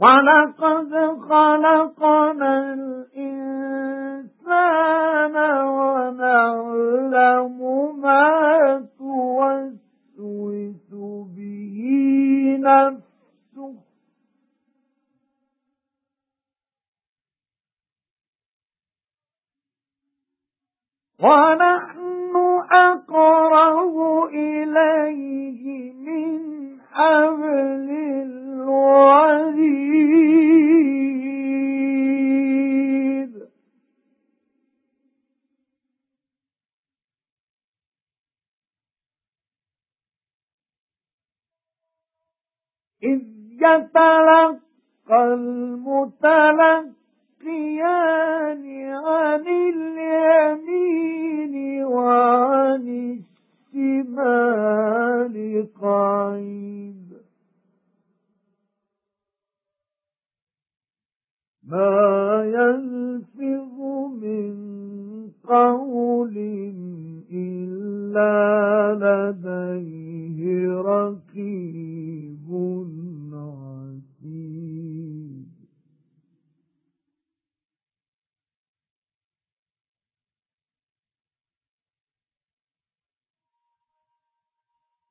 وَلَقَدْ خَلَقْنَا الْإِنسَانَ وَنَعْلَمُ مَا تُوَسْوِسُ بِهِ نَفْسُهُ. وَنَحْنُ أَقْرَبُ إِلَيْهِ مِنْ حَبْلِ إِذْ يَتَلَقَّى الْمُتَلَقِّيَانِ عَنِ الْيَمِينِ وَعَنِ الشِّمَالِ قَعِيدٌ مَا يَلْفِظُ مِنْ قَوْلٍ إِلَّا لَدَيْهِ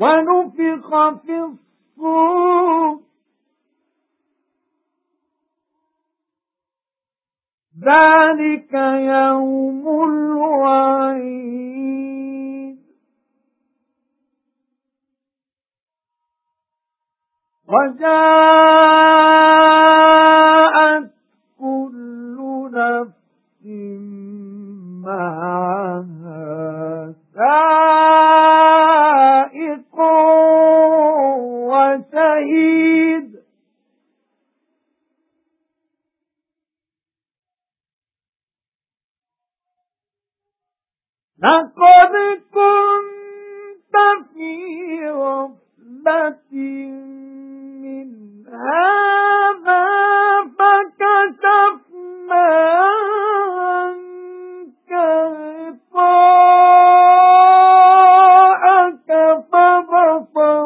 وَنُفِخَ فِي الصُّورِ. ذَلِكَ يَوْمُ الْوَعِيدِ. وَجَاءَتْ شهيد لقد كنت في رفلة من هذا فكشفنا عنك غطاءك فبصرك